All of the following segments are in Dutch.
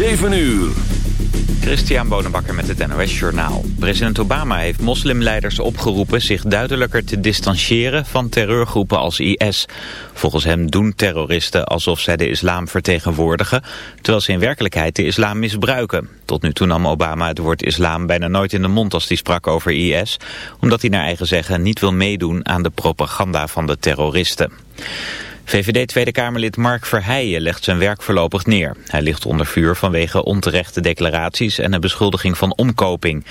7 uur. Christian Bonenbakker met het NOS Journaal. President Obama heeft moslimleiders opgeroepen zich duidelijker te distancieren van terreurgroepen als IS. Volgens hem doen terroristen alsof zij de islam vertegenwoordigen, terwijl ze in werkelijkheid de islam misbruiken. Tot nu toe nam Obama het woord islam bijna nooit in de mond als hij sprak over IS, omdat hij naar eigen zeggen niet wil meedoen aan de propaganda van de terroristen. VVD Tweede Kamerlid Mark Verheijen legt zijn werk voorlopig neer. Hij ligt onder vuur vanwege onterechte declaraties en een beschuldiging van omkoping.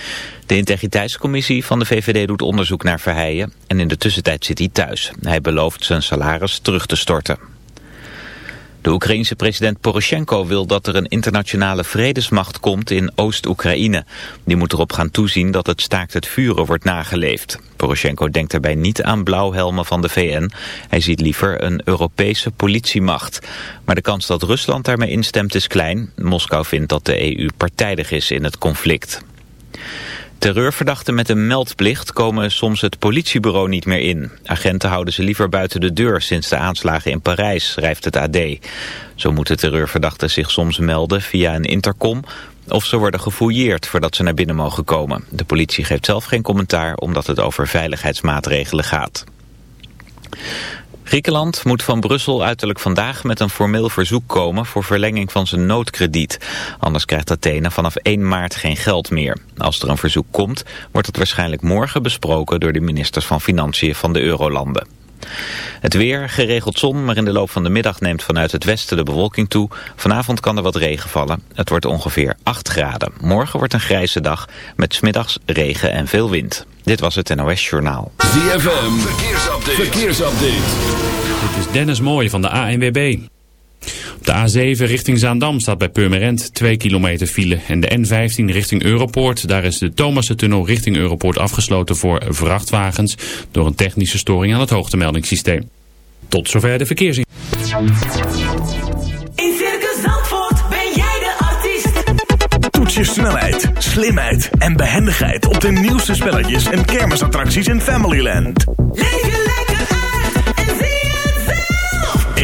De integriteitscommissie van de VVD doet onderzoek naar Verheijen en in de tussentijd zit hij thuis. Hij belooft zijn salaris terug te storten. De Oekraïense president Poroshenko wil dat er een internationale vredesmacht komt in Oost-Oekraïne. Die moet erop gaan toezien dat het staakt het vuren wordt nageleefd. Poroshenko denkt daarbij niet aan blauwhelmen van de VN. Hij ziet liever een Europese politiemacht. Maar de kans dat Rusland daarmee instemt is klein. Moskou vindt dat de EU partijdig is in het conflict. Terreurverdachten met een meldplicht komen soms het politiebureau niet meer in. Agenten houden ze liever buiten de deur sinds de aanslagen in Parijs, schrijft het AD. Zo moeten terreurverdachten zich soms melden via een intercom... of ze worden gefouilleerd voordat ze naar binnen mogen komen. De politie geeft zelf geen commentaar omdat het over veiligheidsmaatregelen gaat. Griekenland moet van Brussel uiterlijk vandaag met een formeel verzoek komen voor verlenging van zijn noodkrediet. Anders krijgt Athene vanaf 1 maart geen geld meer. Als er een verzoek komt, wordt het waarschijnlijk morgen besproken door de ministers van Financiën van de Eurolanden. Het weer, geregeld zon, maar in de loop van de middag neemt vanuit het westen de bewolking toe. Vanavond kan er wat regen vallen. Het wordt ongeveer 8 graden. Morgen wordt een grijze dag met smiddags regen en veel wind. Dit was het NOS Journaal. ZFM, verkeersupdate. verkeersupdate. Dit is Dennis Mooij van de ANWB. De A7 richting Zaandam staat bij Purmerend 2 kilometer file. En de N15 richting Europoort, daar is de Thomassen-tunnel richting Europoort afgesloten voor vrachtwagens... door een technische storing aan het hoogtemeldingssysteem. Tot zover de verkeersin. In Circus Zandvoort ben jij de artiest. Toets je snelheid, slimheid en behendigheid op de nieuwste spelletjes en kermisattracties in Familyland. Leef je lekker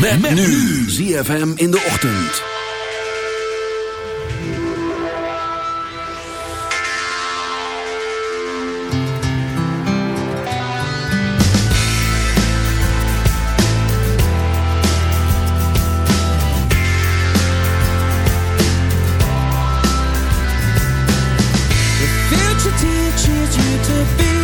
Met, met nu ZFM in de ochtend. The future teaches you to be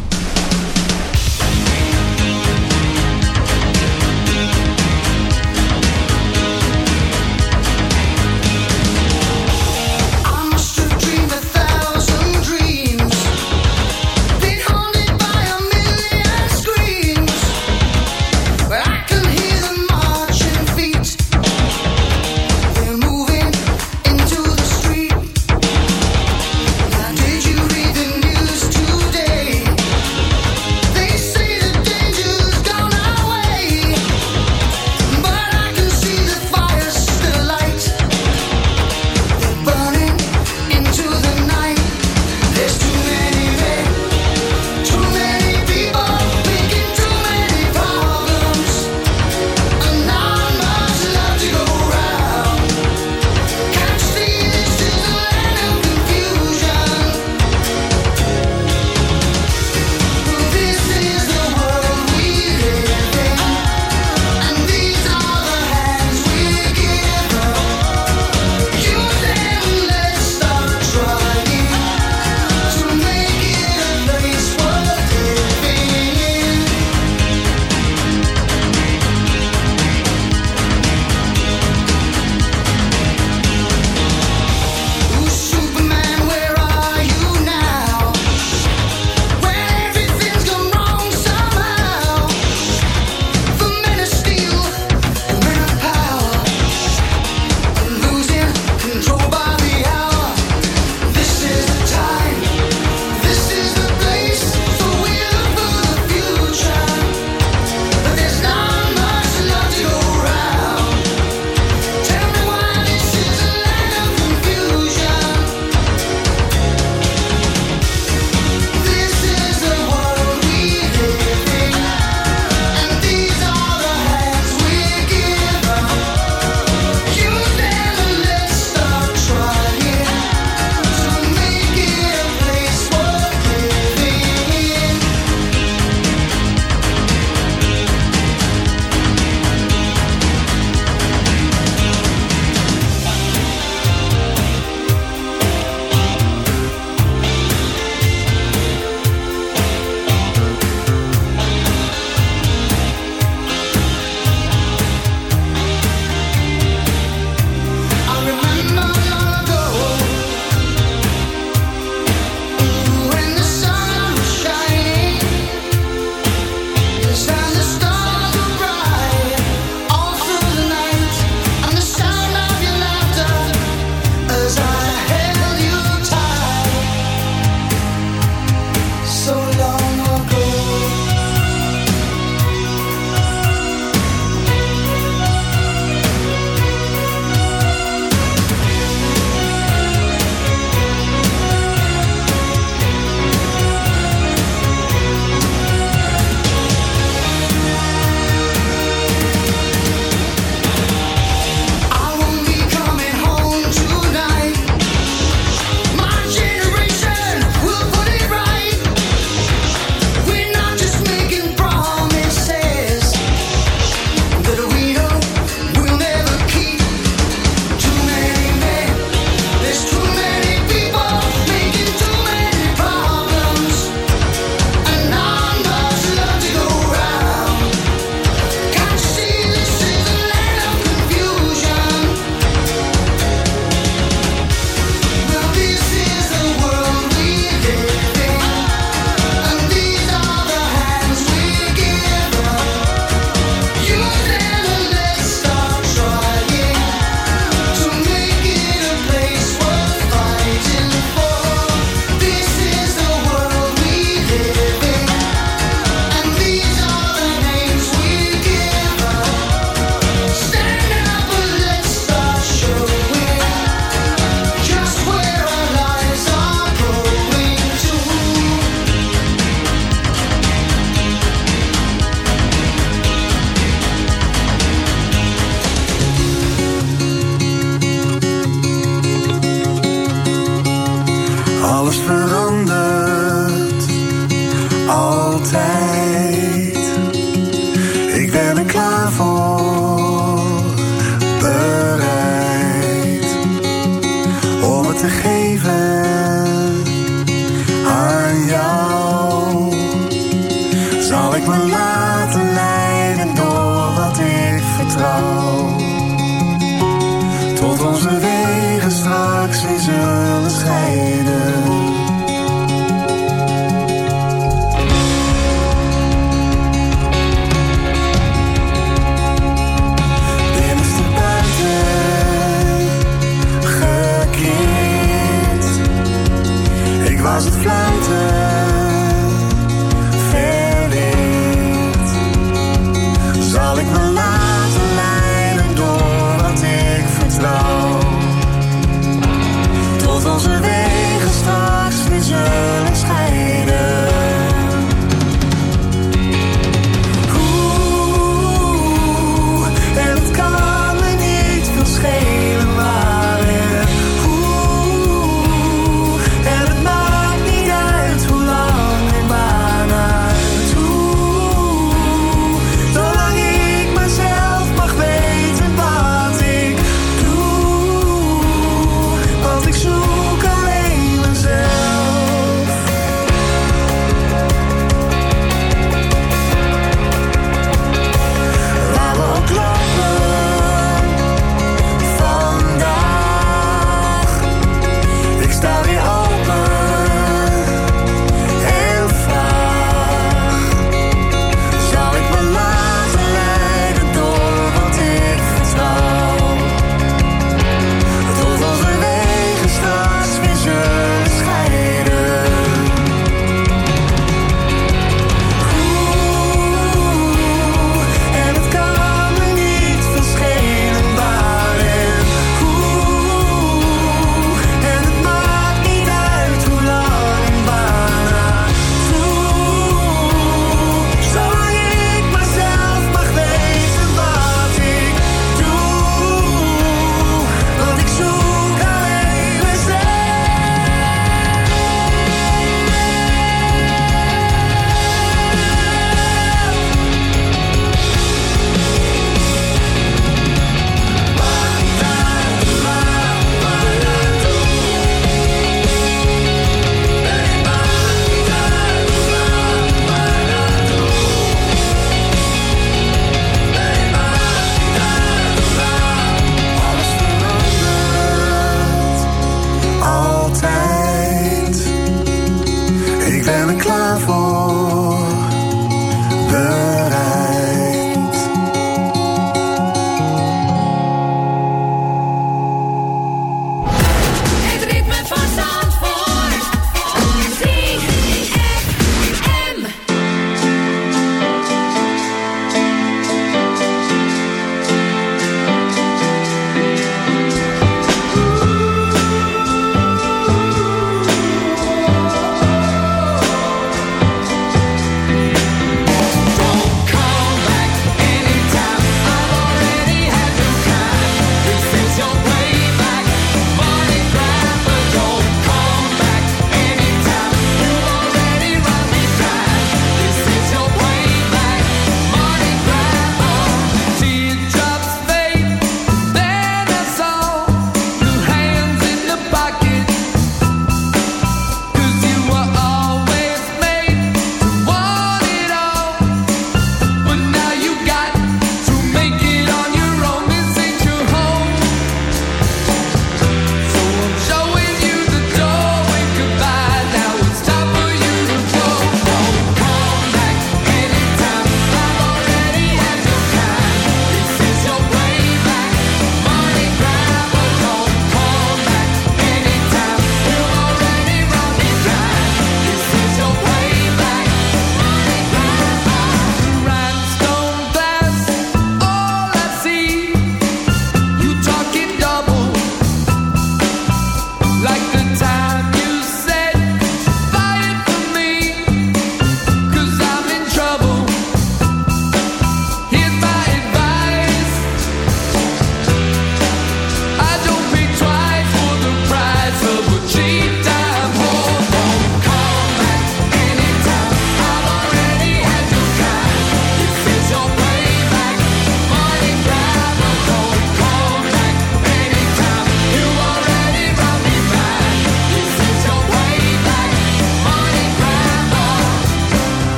laten leiden door wat ik vertrouw. Tot onze wegen straks weer zullen scheiden.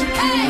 Hey!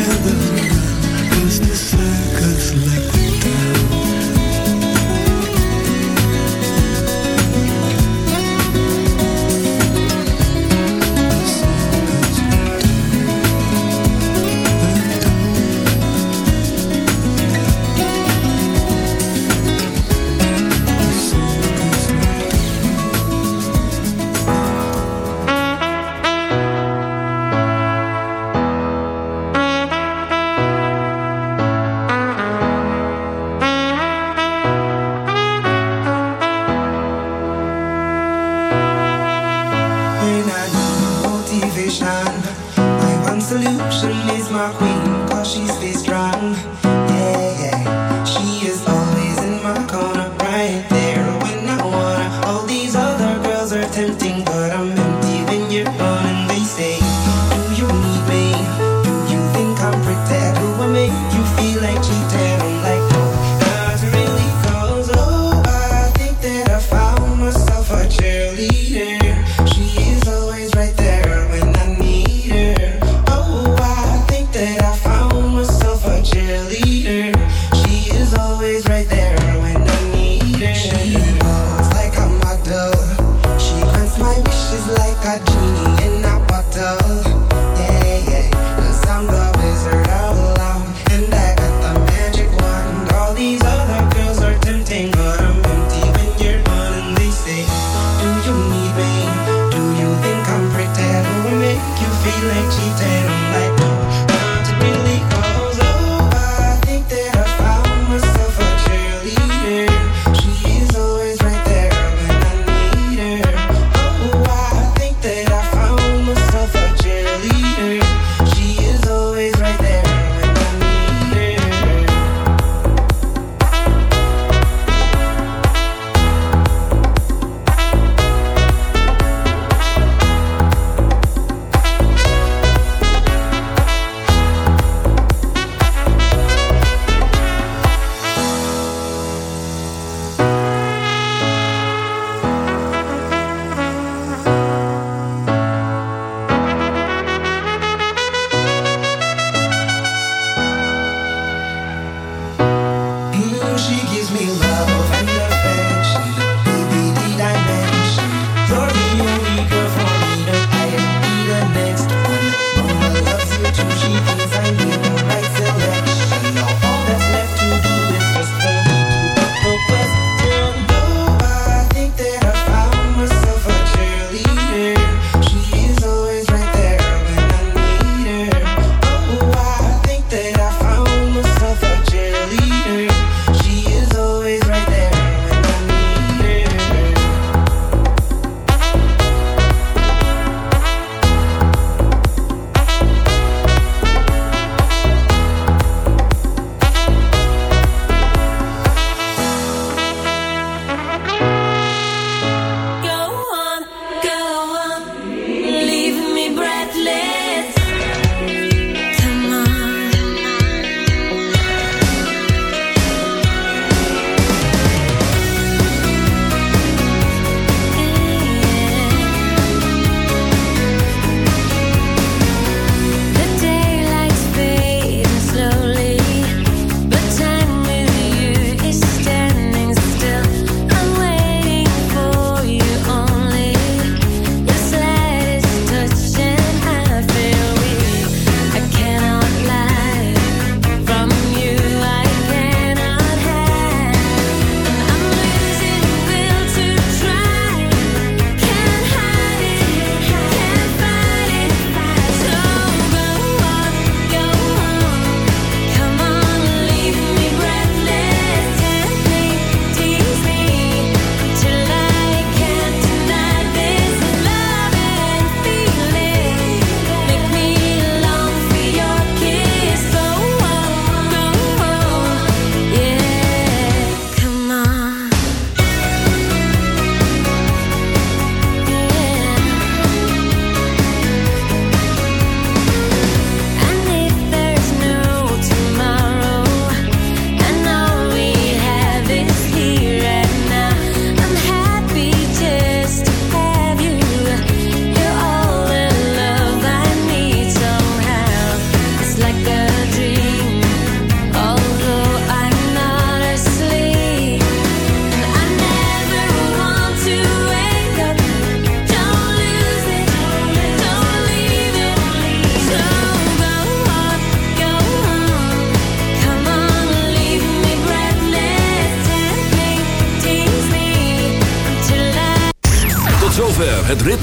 together. Cause the circus like